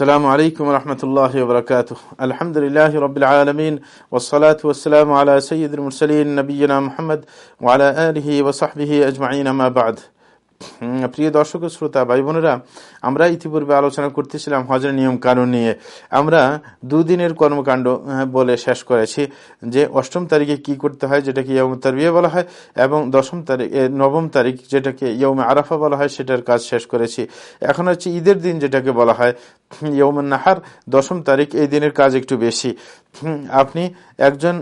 السلام عليكم ورحمة الله وبركاته الحمد لله رب العالمين والصلاة والسلام على سيد المرسلين نبينا محمد وعلى آله وصحبه أجمعين ما بعد প্রিয় দর্শক শ্রোতা ভাই বোনেরা আমরা ইতিপূর্বে আলোচনা করতেছিলাম হজের নিয়ম কানুন নিয়ে আমরা দুদিনের কর্মকাণ্ড বলে শেষ করেছি যে অষ্টম তারিখে কি করতে হয় যেটাকে ইয়ম তারবিয়া বলা হয় এবং দশম তারিখ নবম তারিখ যেটাকে ইয়মে আরাফা বলা হয় সেটার কাজ শেষ করেছি এখন হচ্ছে ঈদের দিন যেটাকে বলা হয় ইয়মের নাহার, দশম তারিখ, এই দিনের কাজ একটু বেশি। আপনি একজন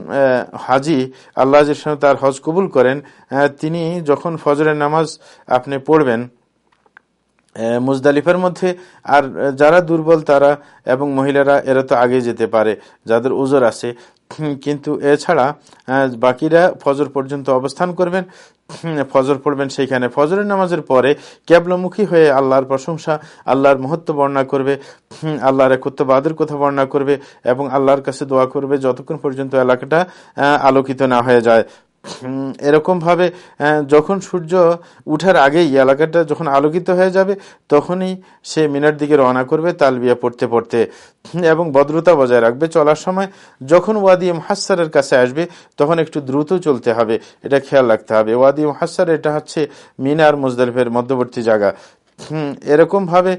হাজি, আল্লাহ তার হজ কবুল করেন তিনি যখন ফজরের নামাজ আপনি পড়বেন মুজদালিফার মধ্যে, আর যারা দুর্বল তারা এবং মহিলারা, এরা তো আগে যেতে পারে, যাদের ওজোর আছে কিন্তু এছাড়া বাকিরা ফজর পর্যন্ত অবস্থান করবেন। ফজর পড়বেন সেইখানে। ফজরের নামাজের পরে কেবলমুখী হয়ে আল্লাহর প্রশংসা, আল্লাহর মহত্ব বর্ণনা করবে আল্লাহর একত্ববাদের কথা বর্ণনা করবে এবং আল্লাহর কাছে দোয়া করবে যতক্ষণ পর্যন্ত এলাকাটা আলোকিত না হয়ে যায়। এরকম ভাবে যখন সূর্য উঠার আগেই এলাকাটা যখন আলোকিত হয়ে যাবে, তখনই সে মিনার দিকে রওনা করবে তালবিয়া পড়তে পড়তে। এবং ভদ্রতা বজায় রাখবে চলার সময়। যখন ওয়াদি মহাসারের কাছে আসবে, তখন একটু দ্রুত চলতে হবে। এটা খেয়াল রাখতে হবে। ওয়াদি মহাসার এটা হচ্ছে মিনার মুজদালিফের মধ্যবর্তী জায়গা। হুম, এরকম ভাবে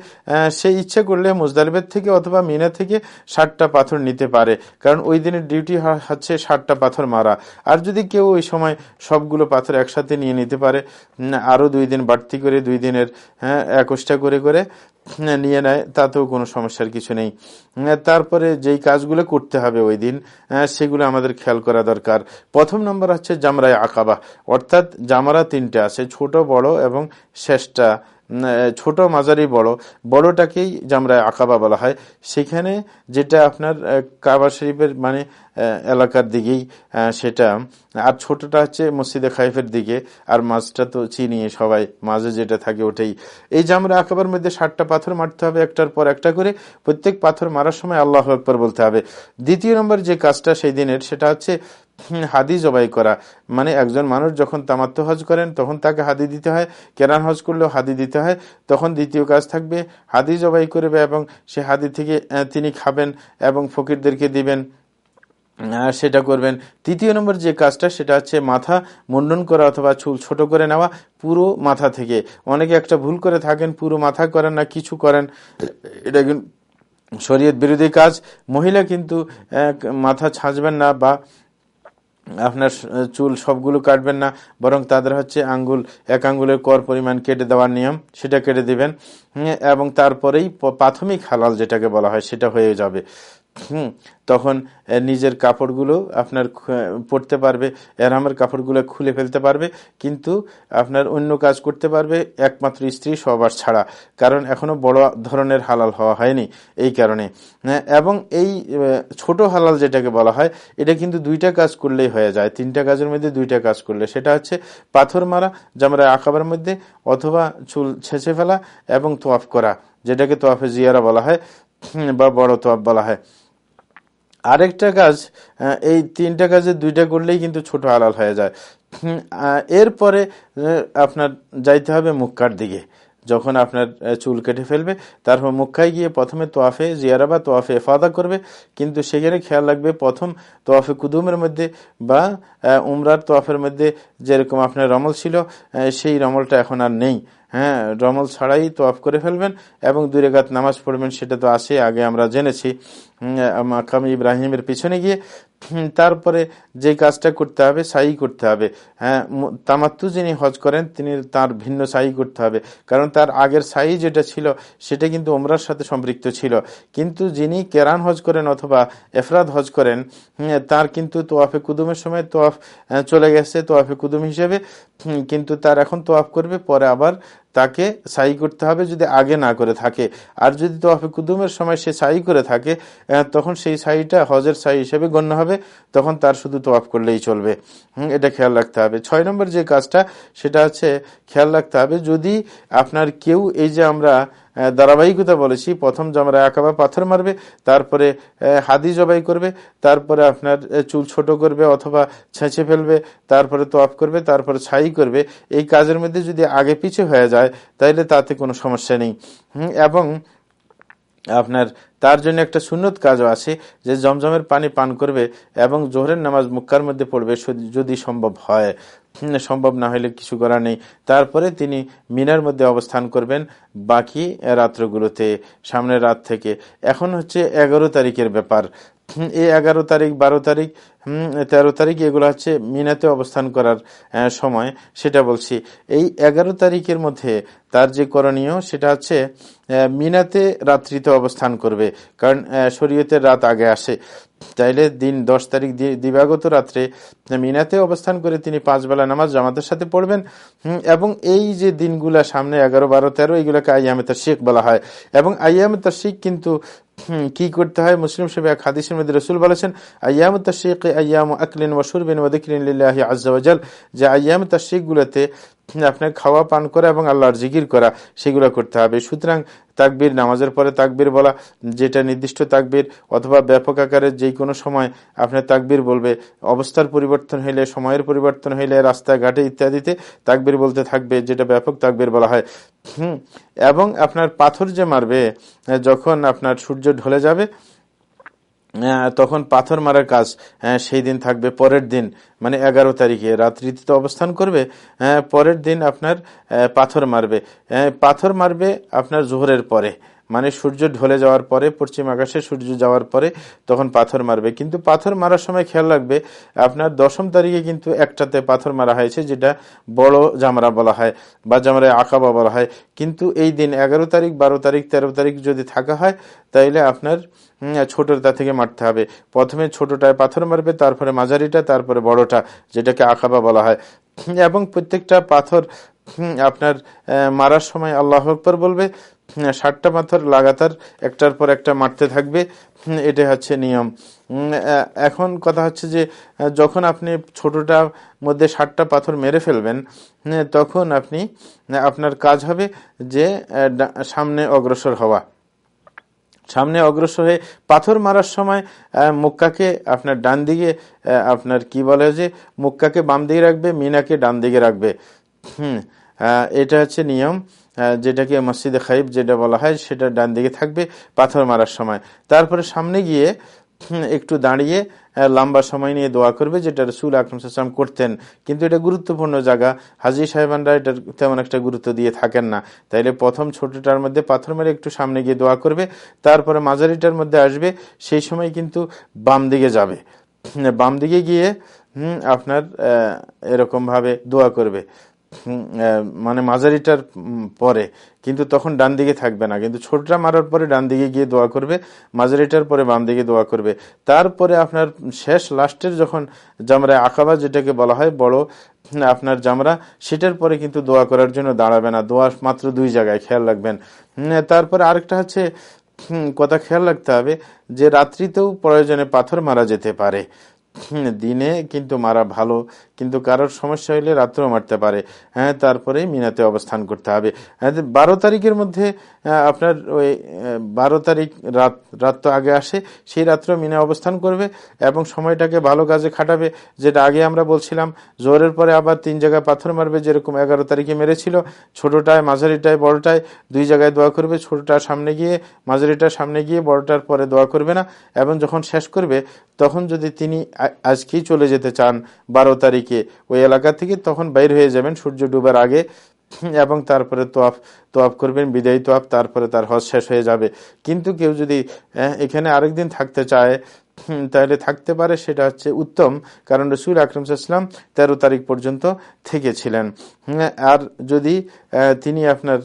সে ইচ্ছে করলে মুজদালিবের থেকে অথবা মিনা থেকে ষাটটা পাথর নিতে পারে। কারণ ওই দিনের ডিউটি হচ্ছে ষাটটা পাথর মারা। আর যদি কেউ ওই সময় সবগুলো পাথর একসাথে নিয়ে নিতে পারে আরও দুই দিন বাড়তি করে, দুই দিনের হ্যাঁ একুশটা করে করে নিয়ে নেয়, তাতেও কোনো সমস্যার কিছু নেই। তারপরে যেই কাজগুলো করতে হবে ওই দিন সেগুলো আমাদের খেয়াল করা দরকার। প্রথম নম্বর হচ্ছে জামরায় আকাবা। অর্থাৎ জামরা তিনটে আছে, ছোট, বড় এবং শেষটা ছোট মাঝারি বড়, বড়টাকেই আমরা আকাবা বলা হয়। সেখানে যেটা আপনার কাবা শরীফের মানে এলাকার দিকেই সেটা। আর ছোটটা হচ্ছে মসজিদে খাইফের দিকে, আর মাছটা তো চিনি সবাই, মাঝে যেটা থাকে ওটাই। এই যে আমরা আকাবার মধ্যে ষাটটা পাথর মারতে হবে একটার পর একটা করে। প্রত্যেক পাথর মারার সময় আল্লাহ আকবর বলতে হবে। দ্বিতীয় নম্বর যে কাজটা সেই দিনের, সেটা হচ্ছে হাদি জবাই করা। মানে একজন মানুষ যখন তামাত্ম হজ করেন, তখন তাকে হাদি দিতে হয়। কেরান হজ করলেও হাদি দিতে হয়। তখন দ্বিতীয় কাজ থাকবে হাদি জবাই করবে এবং সে হাদি থেকে তিনি খাবেন এবং ফকিরদেরকে দিবেন সেটা করবেন। তৃতীয় নম্বর যে কাজটা, সেটা হচ্ছে মাথা মুন্ডন করা অথবা চুল ছোট করে নেওয়া পুরো মাথা থেকে। অনেকে একটা ভুল করে থাকেন, পুরো মাথা করেন না, কিছু করেন। এটা শরীয়ত বিরোধী কাজ। মহিলা কিন্তু মাথা ছাঁচবেন না বা আপনার চুল সবগুলো কাটবেন না, বরং তাদের হচ্ছে আঙ্গুল, এক আঙ্গুলের কর পরিমাণ কেটে দেওয়ার নিয়ম, সেটা কেটে দিবেন। এবং তারপরেই প্রাথমিক হালাল যেটাকে বলা হয়, সেটা হয়ে যাবে। হুম, তখন নিজের কাপড়গুলো আপনার পড়তে পারবে এরামের কাপড়গুলো খুলে ফেলতে পারবে, কিন্তু আপনার অন্য কাজ করতে পারবে একমাত্র স্ত্রী সবার ছাড়া, কারণ এখনও বড় ধরনের হালাল হওয়া হয়নি এই কারণে। এবং এই ছোট হালাল যেটাকে বলা হয়, এটা কিন্তু দুইটা কাজ করলেই হয়ে যায়, তিনটা কাজের মধ্যে দুইটা কাজ করলে। সেটা হচ্ছে পাথর মারা জামরা আঁকাবার মধ্যে, অথবা চুল ছেঁচে ফেলা এবং তোয়াফ করা, যেটাকে তোয়াফে জিয়ারা বলা হয়, বা বড় তোয়াফ বলা হয়। আরেকটা কাজ এই তিনটা কাজে দুইটা করলেই কিন্তু ছোট হালাল হয়ে যায়। এরপরে আপনার যাইতে হবে মুখকার দিকে। যখন আপনার চুল কেটে ফেলবে, তারপর মুখায় গিয়ে প্রথমে তোয়াফে জিয়ারা বা তোয়াফে এফাদা করবে। কিন্তু সেখানে খেয়াল রাখবে, প্রথম তোয়াফে কুদুমের মধ্যে বা উমরার তোয়াফের মধ্যে যেরকম আপনার রমল ছিল সেই রমলটা এখন আর নেই। হ্যাঁ রমল ছাড়াই তোয়াফ করে ফেলবেন এবং দুই রেগাত নামাজ পড়বেন, সেটা তো আসে আগে আমরা জেনেছি। মাকাম ইব্রাহিমের পিছনে গিয়ে তারপরে যে কাজটা করতে হবে, সাই করতে হবে। হ্যাঁ তামাত্তু যিনি হজ করেন, তিনি তার ভিন্ন সাই করতে হবে। কারণ তার আগের সাই যেটা ছিল, সেটা কিন্তু ওমরার সাথে সম্পৃক্ত ছিল। কিন্তু যিনি কেরান হজ করেন অথবা এফরাদ হজ করেন তার কিন্তু তোয়াফে কুদুমের সময় তোয়াফ চলে গেছে তোয়াফে কুদুম হিসেবে। কিন্তু তার এখন তোয়াফ করবে, পরে আবার তাকে সাই করতে হবে যদি আগে না করে থাকে। আর যদি তোয়াফে কুদুমের সময় সে সাই করে থাকে তখন সেই সাইটা হজের সাই হিসেবে গণ্য হবে, তখন তার শুধু তোয়াফ করলেই চলবে। এটা খেয়াল রাখতে হবে। ছয় নম্বর যে কাজটা, সেটা হচ্ছে খেয়াল রাখতে হবে যদি আপনার কেউ এই যে আমরা ধারাবাহিকতা বলেছি। প্রথম জমরা একাবা পাথর মারবে, তারপরে হাদি জবাই করবে, তারপরে আপনার চুল ছোট করবে অথবা ছেঁচে ফেলবে, তারপরে তোয়াফ করবে, তারপরে ছাই করবে। এই কাজের মধ্যে যদি আগে পিছিয়ে হয়ে যায়, তাইলে তাতে কোনো সমস্যা নেই। এবং আপনার তার জন্য একটা সুন্নত কাজও আছে যে জমজমের পানি পান করবে এবং জোহরের নামাজ মুক্কার মধ্যে পড়বে যদি সম্ভব হয়। সম্ভব না হলে কিছু করা নেই। তারপরে তিনি মিনার মধ্যে অবস্থান করবেন বাকি রাত্রগুলোতে, সামনের রাত থেকে। এখন হচ্ছে এগারো তারিখের ব্যাপার। এই এগারো তারিখ, বারো তারিখ তেরো তারিখ, এগুলো হচ্ছে মিনাতে অবস্থান করার সময়, সেটা বলছি। এই এগারো তারিখের মধ্যে তার যে করণীয়, সেটা হচ্ছে মিনাতে রাত্রিতে অবস্থান করবে, কারণ শরীয়তের রাত আগে আসে। তাইলে দিন দশ তারিখ দিবাগত রাত্রে মিনাতে অবস্থান করে তিনি পাঁচ বেলা নামাজ জামাতের সাথে পড়বেন এবং এই যে দিনগুলা সামনে এগারো, বারো, তেরো এইগুলোকে আইয়ামে তার শেখ বলা হয়। এবং আইয়ামে তার শিখ কিন্তু কি করতে হয়? মুসলিম এক হাদিসের মধ্যে রসুল বলেছেন, আয়াম তাশিক আয়াম আকলিন ওয়াদিকরিন লিল্লাহি আজ্জাওয়াজাল যে আয়াম তাশিক গুলোতে আপনার খাওয়া, পান করা এবং আল্লাহর জিকির করা, সেগুলো করতে হবে। সুতরাং তাকবির, নামাজের পরে তাকবির বলা, যেটা নির্দিষ্ট তাকবির অথবা ব্যাপক আকারের যে কোনো সময় আপনার তাকবির বলবে, অবস্থার পরিবর্তন হইলে, সময়ের পরিবর্তন হইলে, রাস্তাঘাটে ইত্যাদিতে তাকবির বলতে থাকবে, যেটা ব্যাপক তাকবির বলা হয়। হুম, এবং আপনার পাথর যে মারবে, যখন আপনার সূর্য ঢলে যাবে তখন পাথর মারার কাজ সেই দিন থাকবে, পরের দিন মানে এগারো তারিখে। রাত্রিতে তো অবস্থান করবে পরের দিন আপনার পাথর মারবে। পাথর মারবে আপনার জোহরের পরে। মানে সূর্য ঢলে যাওয়ার পরে, পশ্চিম আকাশে সূর্য যাওয়ার পরে তখন পাথর মারবে। কিন্তু পাথর মারার সময় খেয়াল রাখবে, আপনার দশম তারিখে কিন্তু একটাতে পাথর মারা হয়েছে, যেটা বড় জামরা বলা হয় বা জামরায় আঁকাবা বলা হয়। কিন্তু এই দিন এগারো তারিখ, বারো তারিখ, তেরো তারিখ যদি থাকা হয়, তাইলে আপনার ছোটটা থেকে মারতে হবে। প্রথমে ছোটটায় পাথর মারবে, তারপরে মাঝারিটা, তারপরে বড়টা, যেটাকে আঁকাবা বলা হয়। এবং প্রত্যেকটা পাথর আপনার মারার সময় আল্লাহ আকবর বলবে ষাটটা পাথর লাগাতার একটার পর একটা মারতে থাকবে এটা হচ্ছে নিয়ম। এখন কথা হচ্ছে যে যখন আপনি ছোটটার মধ্যে ষাটটা পাথর মেরে ফেলবেন তখন আপনি আপনার কাজ হবে যে সামনে অগ্রসর হওয়া। সামনে অগ্রসর হয়ে পাথর মারার সময় মুক্কাকে আপনার ডান দিকে আপনার কি বলে যে, মুক্কাকে বাম দিকে রাখবে, মিনাকে ডান দিকে রাখবে। হুম এটা হচ্ছে নিয়ম যেটাকে মসজিদে খাইব যেটা বলা হয়, সেটা ডান দিকে থাকবে পাথর মারার সময়। তারপরে সামনে গিয়ে একটু দাঁড়িয়ে লম্বা সময় নিয়ে দোয়া করবে, যেটা রসুল আকরম করতেন। কিন্তু এটা গুরুত্বপূর্ণ জায়গা। হাজি সাহেবানরা এটার তেমন একটা গুরুত্ব দিয়ে থাকেন না। তাইলে প্রথম ছোটটার মধ্যে পাথর মেরে একটু সামনে গিয়ে দোয়া করবে, তারপরে মাঝারিটার মধ্যে আসবে, সেই সময় কিন্তু বাম দিকে যাবে। বাম দিকে গিয়ে আপনার এরকম ভাবে দোয়া করবে। মানে মাঝারিটার পরে। কিন্তু তখন ডান দিকে থাকবে না। কিন্তু ছোটটা মারার পরে ডান দিকে গিয়ে দোয়া করবে, মাঝারিটার পরে বাম দিকে দোয়া করবে। তারপরে আপনার শেষ, লাস্টের যখন জামরায় আঁকাবা যেটাকে বলা হয়, বড় আপনার জামরা, সেটার পরে কিন্তু দোয়া করার জন্য দাঁড়াবে না। দোয়া মাত্র দুই জায়গায় খেয়াল রাখবেন। তারপরে আরেকটা হচ্ছে কথা খেয়াল রাখতে হবে যে রাত্রিতেও প্রয়োজনে পাথর মারা যেতে পারে। দিনে কিন্তু মারা ভালো। কিন্তু কারোর সমস্যা হইলে রাত্রেও মারতে পারে। হ্যাঁ তারপরে মিনাতে অবস্থান করতে হবে। হ্যাঁ বারো তারিখের মধ্যে আপনার ওই বারো তারিখ রাত রাত তো আগে আসে, সেই রাত্রেও মিনা অবস্থান করবে এবং সময়টাকে ভালো কাজে খাটাবে, যেটা আগে আমরা বলছিলাম। জোরের পরে আবার তিন জায়গায় পাথর মারবে, যেরকম এগারো তারিখে মেরেছিল। ছোটোটায়, মাঝারিটায়, বড়টায় দুই জায়গায় দোয়া করবে। ছোটোটার সামনে গিয়ে মাঝারিটার সামনে গিয়ে, বড়টার পরে দোয়া করবে না। এবং যখন শেষ করবে, তখন যদি তিনি আজকেই চলে যেতে চান বারো তারিখে ওই এলাকা থেকে তখন বাইর হয়ে যাবেন, সূর্য ডুবার আগে, এবং তারপরে তোয়াফ তোয়াফ করবেন, বিদায়ী তোয়াফ, তারপরে তার হজ শেষ হয়ে যাবে। কিন্তু কেউ যদি এখানে আরেকদিন থাকতে চায় তাহলে থাকতে পারে, সেটা হচ্ছে উত্তম, কারণ রসুল আকরম সাল্লাম তেরো তারিখ পর্যন্ত থেকেছিলেন। আর যদি তিনি আপনার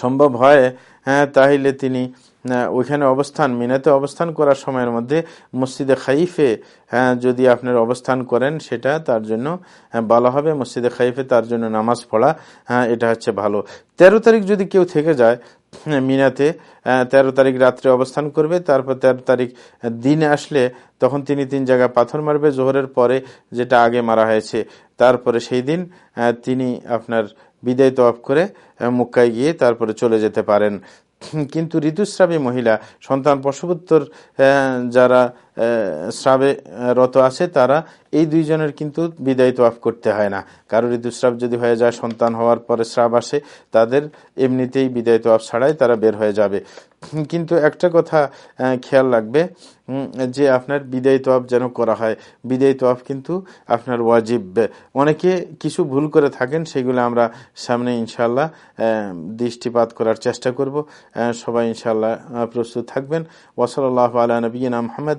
সম্ভব হয় হ্যাঁ তাহলে তিনি ওইখানে অবস্থান, মিনাতে অবস্থান করার সময়ের মধ্যে মসজিদে খাইফে হ্যাঁ যদি আপনার অবস্থান করেন, সেটা তার জন্য ভালো হবে। মসজিদে খাইফে তার জন্য নামাজ পড়া হ্যাঁ এটা হচ্ছে ভালো। তেরো তারিখ যদি কেউ থেকে যায় মিনাতে তেরো তারিখ রাত্রে অবস্থান করবে, তারপর তেরো তারিখ দিনে আসলে তখন তিনি তিন জায়গায় পাথর মারবে। জোহরের পরে যেটা আগে মারা হয়েছে, তারপরে সেই দিন তিনি আপনার বিদায় তফ করে মুক্কায় গিয়ে তারপরে চলে যেতে পারেন। কিন্তু ঋতুস্রাবী মহিলা, সন্তান প্রসবোত্তর যারা স্রাবে রত আছে, তারা এই দুইজনের কিন্তু বিদায় তোয়াফ করতে হয় না। কারোর ঋতুস্রাব যদি হয়ে যায়, সন্তান হওয়ার পরে স্রাব আসে, তাদের এমনিতেই বিদায় তোয়াফ ছাড়াই তারা বের হয়ে যাবে। কিন্তু একটা কথা খেয়াল রাখবে যে আপনার বিদায় তোয়াফ যেন করা হয়। বিদায় তোয়াফ কিন্তু আপনার ওয়াজিব। অনেকে কিছু ভুল করে থাকেন, সেগুলো আমরা সামনে ইনশাল্লাহ দৃষ্টিপাত করার চেষ্টা করব। সবাই ইনশাল্লাহ প্রস্তুত থাকবেন। ওসল আল্লাহ আলা নবীনা মোহাম্মদ